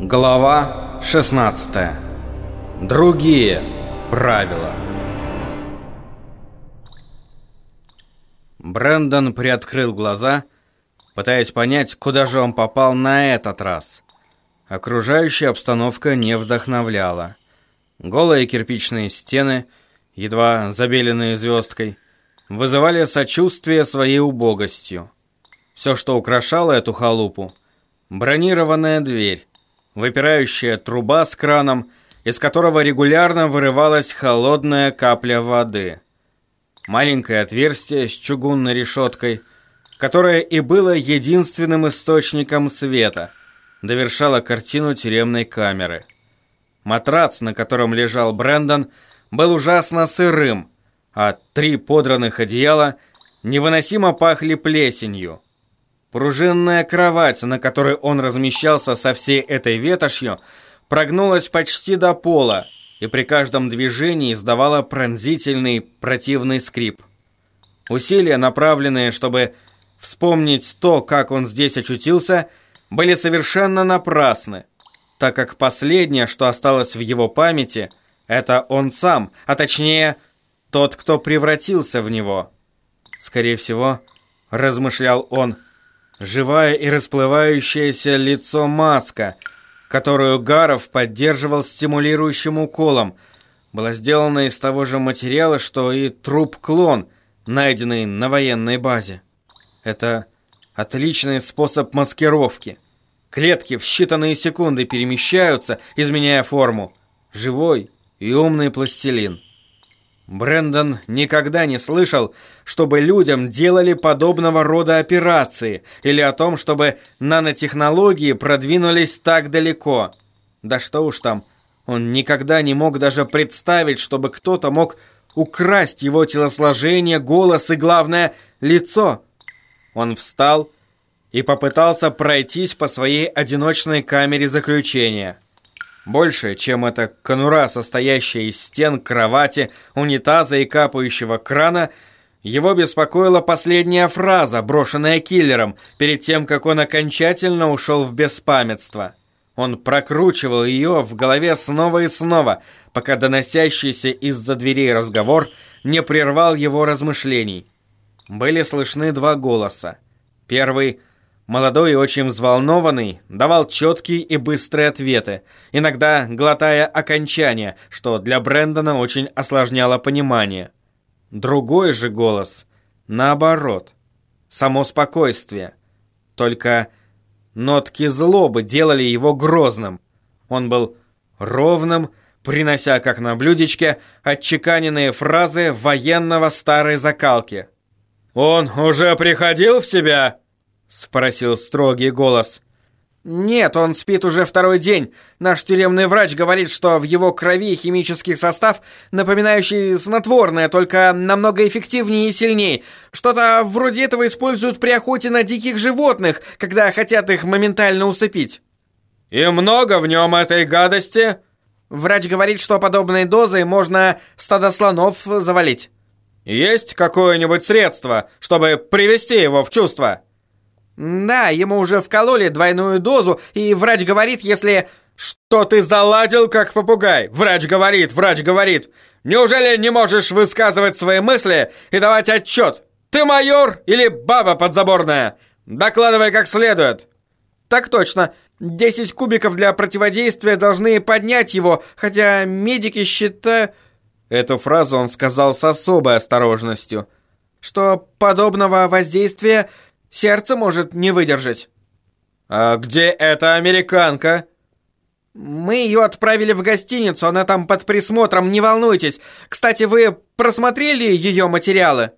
Глава 16. Другие правила. Брэндон приоткрыл глаза, пытаясь понять, куда же он попал на этот раз. Окружающая обстановка не вдохновляла. Голые кирпичные стены, едва забеленные звездкой, вызывали сочувствие своей убогостью. Все, что украшало эту халупу, бронированная дверь, выпирающая труба с краном, из которого регулярно вырывалась холодная капля воды. Маленькое отверстие с чугунной решеткой, которое и было единственным источником света, довершало картину тюремной камеры. Матрац, на котором лежал Брэндон, был ужасно сырым, а три подранных одеяла невыносимо пахли плесенью. Пружинная кровать, на которой он размещался со всей этой ветошью, прогнулась почти до пола и при каждом движении издавала пронзительный противный скрип. Усилия, направленные, чтобы вспомнить то, как он здесь очутился, были совершенно напрасны, так как последнее, что осталось в его памяти, это он сам, а точнее, тот, кто превратился в него. Скорее всего, размышлял он, Живая и расплывающееся лицо маска, которую Гаров поддерживал стимулирующим уколом, была сделана из того же материала, что и труп-клон, найденный на военной базе. Это отличный способ маскировки. Клетки в считанные секунды перемещаются, изменяя форму. Живой и умный пластилин. Брендон никогда не слышал, чтобы людям делали подобного рода операции или о том, чтобы нанотехнологии продвинулись так далеко. Да что уж там, он никогда не мог даже представить, чтобы кто-то мог украсть его телосложение, голос и, главное, лицо. Он встал и попытался пройтись по своей одиночной камере заключения. Больше, чем эта конура, состоящая из стен, кровати, унитаза и капающего крана, его беспокоила последняя фраза, брошенная киллером, перед тем, как он окончательно ушел в беспамятство. Он прокручивал ее в голове снова и снова, пока доносящийся из-за дверей разговор не прервал его размышлений. Были слышны два голоса. Первый — Молодой и очень взволнованный, давал четкие и быстрые ответы, иногда глотая окончания, что для Брэндона очень осложняло понимание. Другой же голос, наоборот, само спокойствие. Только нотки злобы делали его грозным. Он был ровным, принося, как на блюдечке, отчеканенные фразы военного старой закалки. «Он уже приходил в себя?» Спросил строгий голос. «Нет, он спит уже второй день. Наш тюремный врач говорит, что в его крови химический состав, напоминающий снотворное, только намного эффективнее и сильнее. Что-то вроде этого используют при охоте на диких животных, когда хотят их моментально усыпить». «И много в нем этой гадости?» Врач говорит, что подобной дозой можно стадо слонов завалить. «Есть какое-нибудь средство, чтобы привести его в чувство?» «Да, ему уже вкололи двойную дозу, и врач говорит, если...» «Что ты заладил, как попугай? Врач говорит, врач говорит. Неужели не можешь высказывать свои мысли и давать отчет? Ты майор или баба подзаборная? Докладывай как следует». «Так точно. Десять кубиков для противодействия должны поднять его, хотя медики считают...» Эту фразу он сказал с особой осторожностью. «Что подобного воздействия Сердце может не выдержать. А где эта американка? Мы ее отправили в гостиницу, она там под присмотром, не волнуйтесь. Кстати, вы просмотрели ее материалы?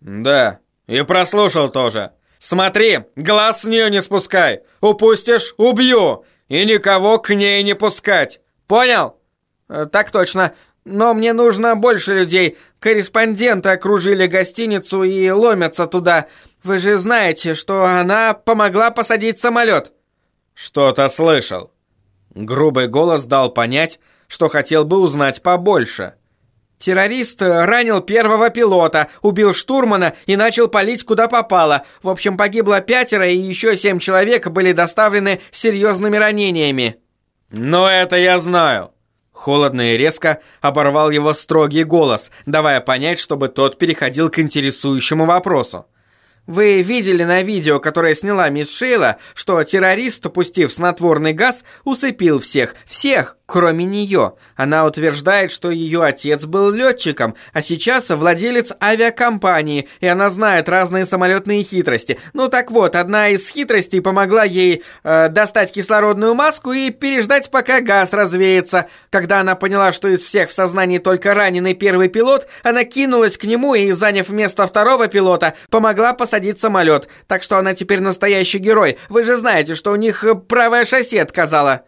Да, и прослушал тоже. Смотри, глаз с нее не спускай. Упустишь — убью. И никого к ней не пускать. Понял? Э, так точно. Но мне нужно больше людей. Корреспонденты окружили гостиницу и ломятся туда. Вы же знаете, что она помогла посадить самолет!» «Что-то слышал!» Грубый голос дал понять, что хотел бы узнать побольше. Террорист ранил первого пилота, убил штурмана и начал палить куда попало. В общем, погибло пятеро, и еще семь человек были доставлены серьезными ранениями. «Но это я знаю!» Холодно и резко оборвал его строгий голос, давая понять, чтобы тот переходил к интересующему вопросу. Вы видели на видео, которое сняла мисс Шейла, что террорист, пустив снотворный газ, усыпил всех, всех, кроме нее. Она утверждает, что ее отец был летчиком, а сейчас владелец авиакомпании, и она знает разные самолетные хитрости. Ну так вот, одна из хитростей помогла ей э, достать кислородную маску и переждать, пока газ развеется. Когда она поняла, что из всех в сознании только раненый первый пилот, она кинулась к нему и, заняв место второго пилота, помогла посадить самолет. Так что она теперь настоящий герой. Вы же знаете, что у них правое шасси отказало.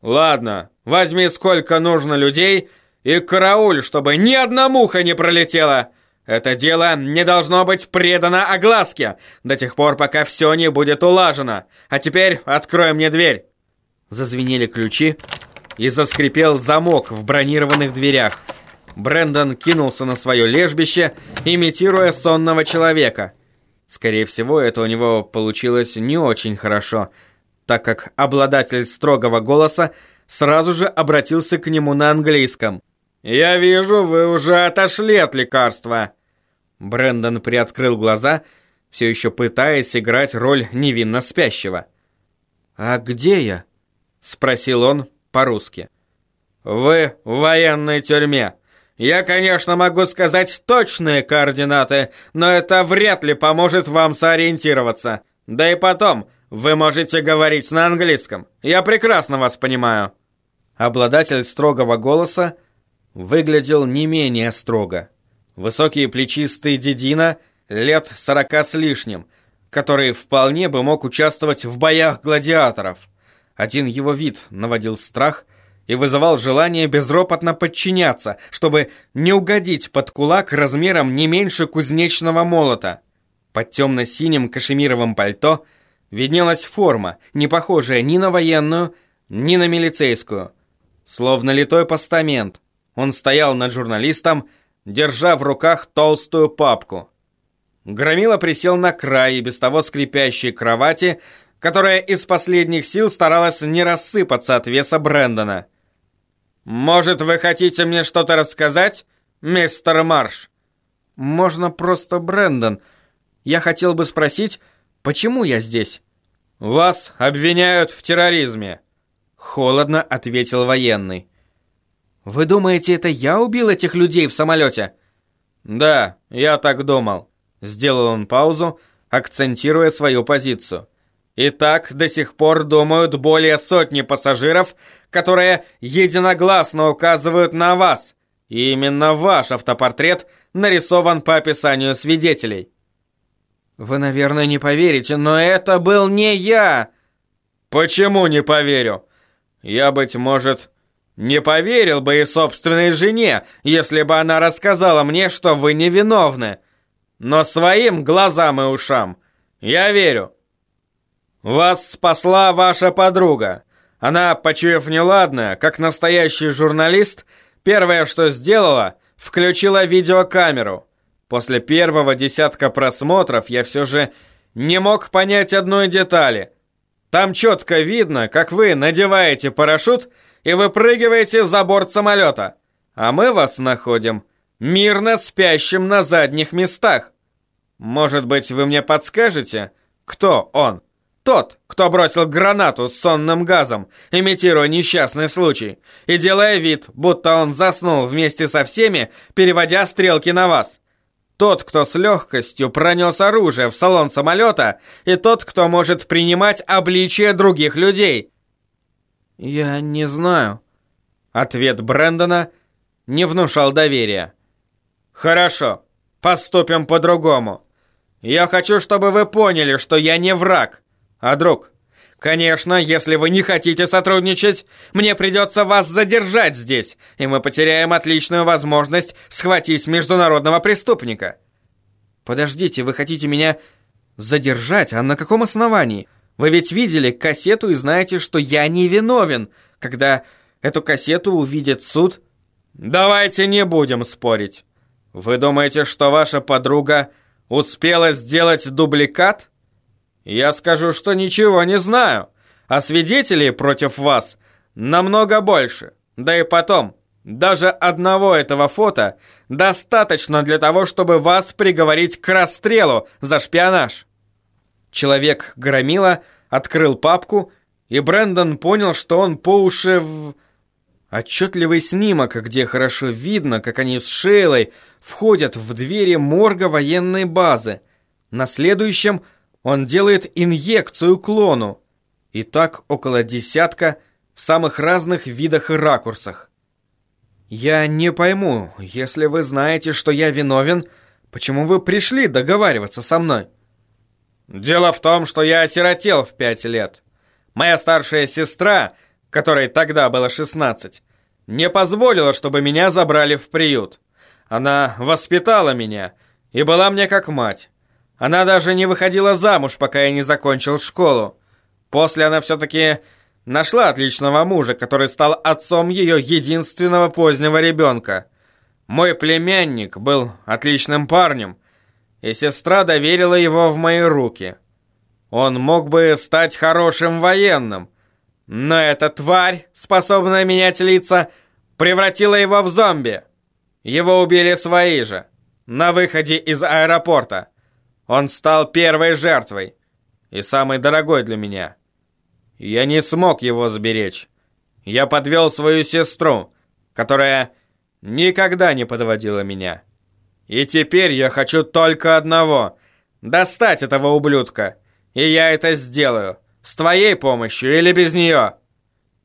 Ладно, возьми сколько нужно людей и карауль, чтобы ни одна муха не пролетела. Это дело не должно быть предано огласке до тех пор, пока все не будет улажено. А теперь открой мне дверь. Зазвенели ключи, и заскрипел замок в бронированных дверях. Брендон кинулся на свое лежбище, имитируя сонного человека. Скорее всего, это у него получилось не очень хорошо – так как обладатель строгого голоса сразу же обратился к нему на английском. «Я вижу, вы уже отошли от лекарства!» Брендон приоткрыл глаза, все еще пытаясь играть роль невинно спящего. «А где я?» — спросил он по-русски. «Вы в военной тюрьме. Я, конечно, могу сказать точные координаты, но это вряд ли поможет вам сориентироваться. Да и потом, вы можете говорить на английском. Я прекрасно вас понимаю. Обладатель строгого голоса выглядел не менее строго. Высокий плечистый дедина, лет сорока с лишним, который вполне бы мог участвовать в боях гладиаторов. Один его вид наводил страх и вызывал желание безропотно подчиняться, чтобы не угодить под кулак размером не меньше кузнечного молота. Под темно-синим кашемировым пальто – виднелась форма, не похожая ни на военную, ни на милицейскую. Словно литой постамент. Он стоял над журналистом, держа в руках толстую папку. Громила присел на край без того скрипящей кровати, которая из последних сил старалась не рассыпаться от веса Брэндона. «Может, вы хотите мне что-то рассказать, мистер Марш?» «Можно просто Брэндон. Я хотел бы спросить, Почему я здесь?» «Вас обвиняют в терроризме», — холодно ответил военный. «Вы думаете, это я убил этих людей в самолете?» «Да, я так думал», — сделал он паузу, акцентируя свою позицию. «И так до сих пор думают более сотни пассажиров, которые единогласно указывают на вас. И именно ваш автопортрет нарисован по описанию свидетелей». Вы, наверное, не поверите, но это был не я. Почему не поверю? Я, быть может, не поверил бы и собственной жене, если бы она рассказала мне, что вы невиновны. Но своим глазам и ушам я верю. Вас спасла ваша подруга. Она, почуяв неладное, как настоящий журналист, первое, что сделала, включила видеокамеру. После первого десятка просмотров я все же не мог понять одной детали. Там четко видно, как вы надеваете парашют и выпрыгиваете за борт самолета, а мы вас находим мирно спящим на задних местах. Может быть, вы мне подскажете, кто он? Тот, кто бросил гранату с сонным газом, имитируя несчастный случай, и делая вид, будто он заснул вместе со всеми, переводя стрелки на вас. Тот, кто с легкостью пронес оружие в салон самолета, и тот, кто может принимать обличие других людей. «Я не знаю». Ответ Брэндона не внушал доверия. «Хорошо, поступим по-другому. Я хочу, чтобы вы поняли, что я не враг, а друг. Конечно, если вы не хотите сотрудничать, мне придется вас задержать здесь, и мы потеряем отличную возможность схватить международного преступника. Подождите, вы хотите меня задержать? А на каком основании? Вы ведь видели кассету и знаете, что я не виновен. Когда эту кассету увидит суд... Давайте не будем спорить. Вы думаете, что ваша подруга успела сделать дубликат? Я скажу, что ничего не знаю, а свидетелей против вас намного больше. Да и потом, даже одного этого фото достаточно для того, чтобы вас приговорить к расстрелу за шпионаж. Человек громила открыл папку, и Брэндон понял, что он по уши в... Отчетливый снимок, где хорошо видно, как они с Шейлой входят в двери морга военной базы. На следующем он делает инъекцию клону. И так около десятка в самых разных видах и ракурсах. «Я не пойму, если вы знаете, что я виновен, почему вы пришли договариваться со мной?» «Дело в том, что я осиротел в пять лет. Моя старшая сестра, которой тогда было 16, не позволила, чтобы меня забрали в приют. Она воспитала меня и была мне как мать. Она даже не выходила замуж, пока я не закончил школу. После она все-таки Нашла отличного мужа, который стал отцом ее единственного позднего ребенка. Мой племянник был отличным парнем, и сестра доверила его в мои руки. Он мог бы стать хорошим военным, но эта тварь, способная менять лица, превратила его в зомби. Его убили свои же, на выходе из аэропорта. Он стал первой жертвой и самой дорогой для меня. Я не смог его сберечь. Я подвел свою сестру, которая никогда не подводила меня. И теперь я хочу только одного — достать этого ублюдка. И я это сделаю, с твоей помощью или без нее.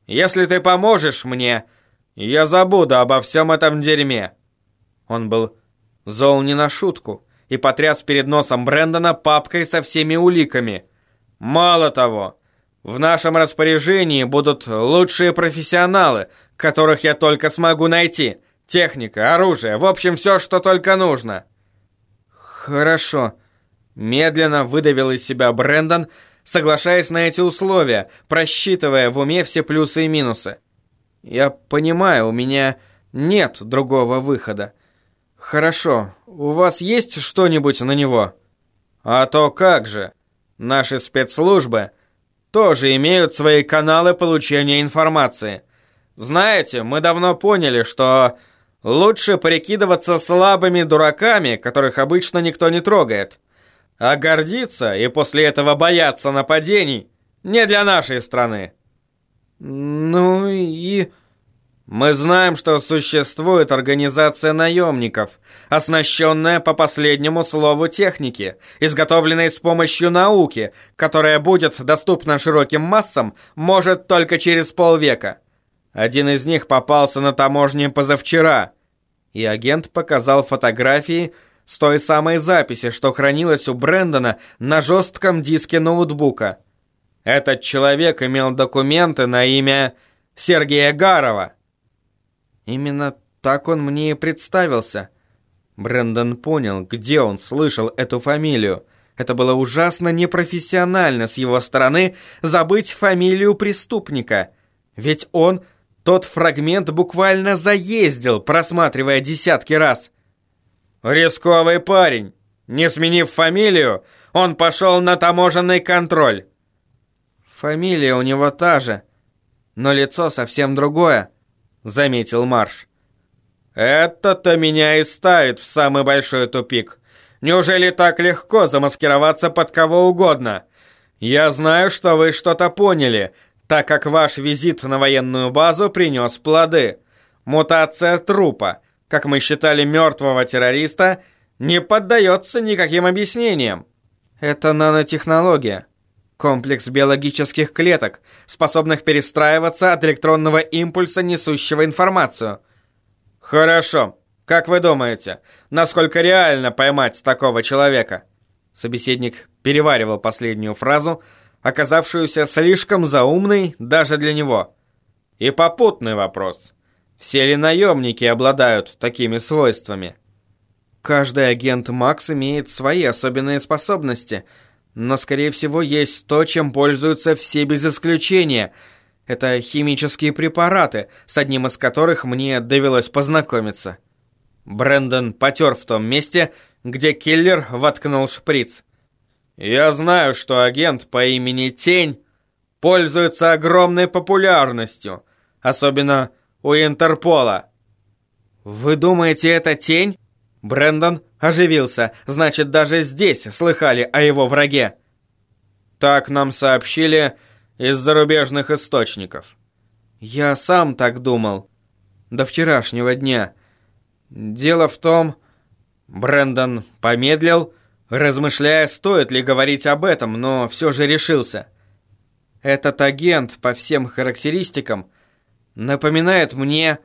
Если ты поможешь мне, я забуду обо всем этом дерьме». Он был зол не на шутку и потряс перед носом Брэндона папкой со всеми уликами. Мало того, в нашем распоряжении будут лучшие профессионалы, которых я только смогу найти. Техника, оружие, в общем, все, что только нужно. Хорошо. Медленно выдавил из себя Брэндон, соглашаясь на эти условия, просчитывая в уме все плюсы и минусы. Я понимаю, у меня нет другого выхода. Хорошо, у вас есть что-нибудь на него? А то как же. Наши спецслужбы тоже имеют свои каналы получения информации. Знаете, мы давно поняли, что лучше прикидываться слабыми дураками, которых обычно никто не трогает. А гордиться и после этого бояться нападений не для нашей страны. Ну и... Мы знаем, что существует организация наемников, оснащенная по последнему слову техники, изготовленной с помощью науки, которая будет доступна широким массам, может только через полвека. Один из них попался на таможне позавчера, и агент показал фотографии с той самой записи, что хранилась у Брэндона на жестком диске ноутбука. Этот человек имел документы на имя Сергея Гарова. Именно так он мне и представился. Брэндон понял, где он слышал эту фамилию. Это было ужасно непрофессионально с его стороны забыть фамилию преступника. Ведь он тот фрагмент буквально заездил, просматривая десятки раз. «Рисковый парень. Не сменив фамилию, он пошел на таможенный контроль». Фамилия у него та же, но лицо совсем другое заметил Марш. «Это-то меня и ставит в самый большой тупик. Неужели так легко замаскироваться под кого угодно? Я знаю, что вы что-то поняли, так как ваш визит на военную базу принес плоды. Мутация трупа, как мы считали мертвого террориста, не поддается никаким объяснениям. Это нанотехнология. Комплекс биологических клеток, способных перестраиваться от электронного импульса, несущего информацию. Хорошо. Как вы думаете, насколько реально поймать такого человека? Собеседник переваривал последнюю фразу, оказавшуюся слишком заумной даже для него. И попутный вопрос. Все ли наемники обладают такими свойствами? Каждый агент Макс имеет свои особенные способности – но, скорее всего, есть то, чем пользуются все без исключения. Это химические препараты, с одним из которых мне довелось познакомиться. Брэндон потер в том месте, где киллер воткнул шприц. «Я знаю, что агент по имени Тень пользуется огромной популярностью, особенно у Интерпола. Вы думаете, это тень? Брендон оживился. Значит, даже здесь слыхали о его враге. Так нам сообщили из зарубежных источников. Я сам так думал. До вчерашнего дня. Дело в том... Брендон помедлил, размышляя, стоит ли говорить об этом, но все же решился. Этот агент по всем характеристикам напоминает мне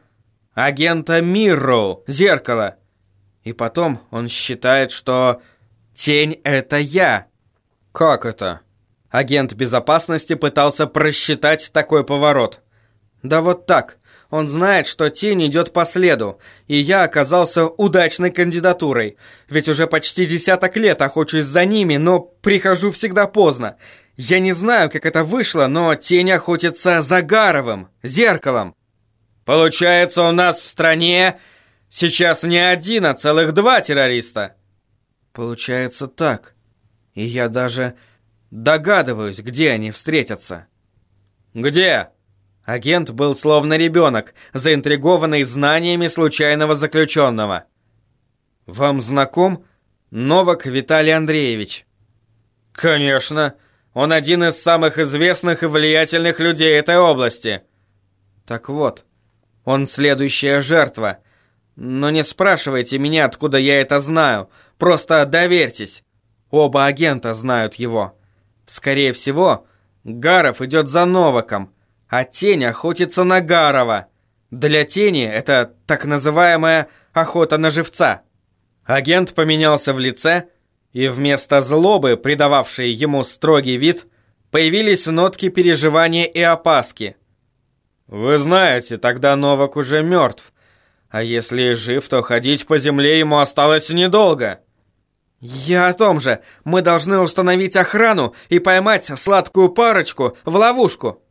агента Мирроу, зеркало. И потом он считает, что тень — это я. Как это? Агент безопасности пытался просчитать такой поворот. Да вот так. Он знает, что тень идет по следу, и я оказался удачной кандидатурой. Ведь уже почти десяток лет охочусь за ними, но прихожу всегда поздно. Я не знаю, как это вышло, но тень охотится за Гаровым, зеркалом. Получается, у нас в стране сейчас не один, а целых два террориста. Получается так. И я даже догадываюсь, где они встретятся. Где? Агент был словно ребенок, заинтригованный знаниями случайного заключенного. «Вам знаком Новак Виталий Андреевич?» «Конечно. Он один из самых известных и влиятельных людей этой области». «Так вот, он следующая жертва. Но не спрашивайте меня, откуда я это знаю. Просто доверьтесь. Оба агента знают его. Скорее всего, Гаров идет за Новаком, а тень охотится на Гарова. Для тени это так называемая охота на живца. Агент поменялся в лице, и вместо злобы, придававшей ему строгий вид, появились нотки переживания и опаски. «Вы знаете, тогда Новак уже мертв, а если жив, то ходить по земле ему осталось недолго». «Я о том же. Мы должны установить охрану и поймать сладкую парочку в ловушку».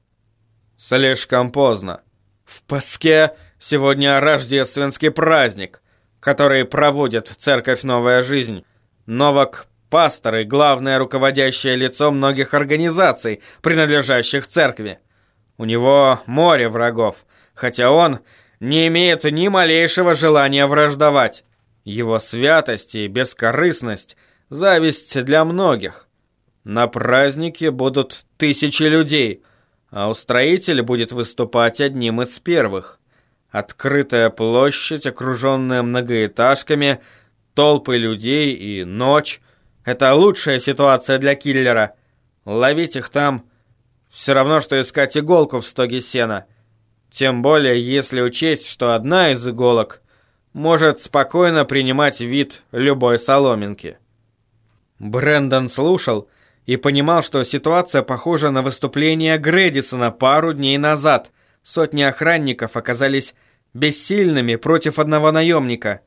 Слишком поздно. В Паске сегодня рождественский праздник, который проводит Церковь Новая Жизнь. Новак – пастор и главное руководящее лицо многих организаций, принадлежащих церкви. У него море врагов, хотя он не имеет ни малейшего желания враждовать. Его святость и бескорыстность – зависть для многих. На празднике будут тысячи людей – а устроитель будет выступать одним из первых. Открытая площадь, окруженная многоэтажками, толпы людей и ночь — это лучшая ситуация для киллера. Ловить их там — все равно, что искать иголку в стоге сена. Тем более, если учесть, что одна из иголок может спокойно принимать вид любой соломинки. Брендон слушал — и понимал, что ситуация похожа на выступление Грэдисона пару дней назад. Сотни охранников оказались бессильными против одного наемника.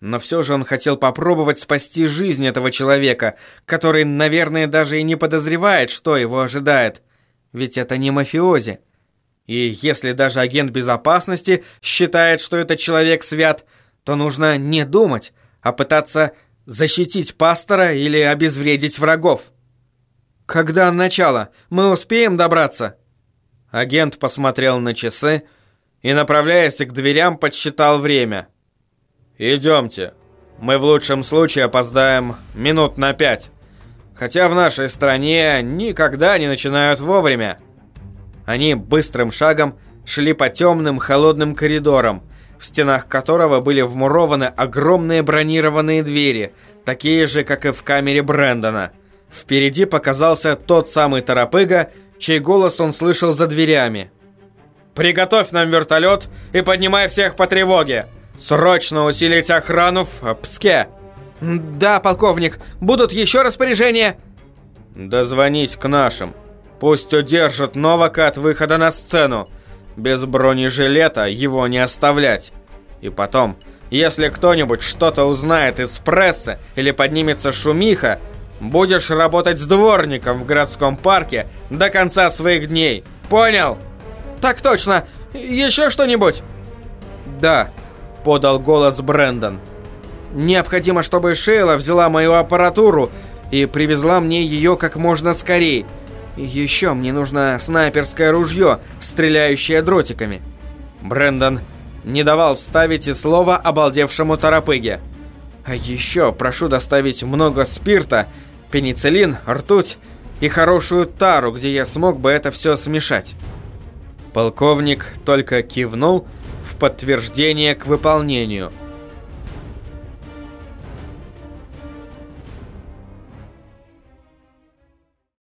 Но все же он хотел попробовать спасти жизнь этого человека, который, наверное, даже и не подозревает, что его ожидает. Ведь это не мафиози. И если даже агент безопасности считает, что этот человек свят, то нужно не думать, а пытаться защитить пастора или обезвредить врагов. «Когда начало? Мы успеем добраться?» Агент посмотрел на часы и, направляясь к дверям, подсчитал время. «Идемте. Мы в лучшем случае опоздаем минут на пять. Хотя в нашей стране никогда не начинают вовремя». Они быстрым шагом шли по темным холодным коридорам, в стенах которого были вмурованы огромные бронированные двери, такие же, как и в камере Брэндона – Впереди показался тот самый торопыга, чей голос он слышал за дверями. «Приготовь нам вертолет и поднимай всех по тревоге! Срочно усилить охрану в Пске!» «Да, полковник, будут еще распоряжения?» «Дозвонись к нашим. Пусть удержат Новака от выхода на сцену. Без бронежилета его не оставлять. И потом, если кто-нибудь что-то узнает из прессы или поднимется шумиха, Будешь работать с дворником в городском парке до конца своих дней. Понял? Так точно. Еще что-нибудь? Да, подал голос Брэндон. Необходимо, чтобы Шейла взяла мою аппаратуру и привезла мне ее как можно скорее. Еще мне нужно снайперское ружье, стреляющее дротиками. Брендон не давал вставить и слова обалдевшему торопыге. А еще прошу доставить много спирта, пенициллин, ртуть и хорошую тару, где я смог бы это все смешать. Полковник только кивнул в подтверждение к выполнению –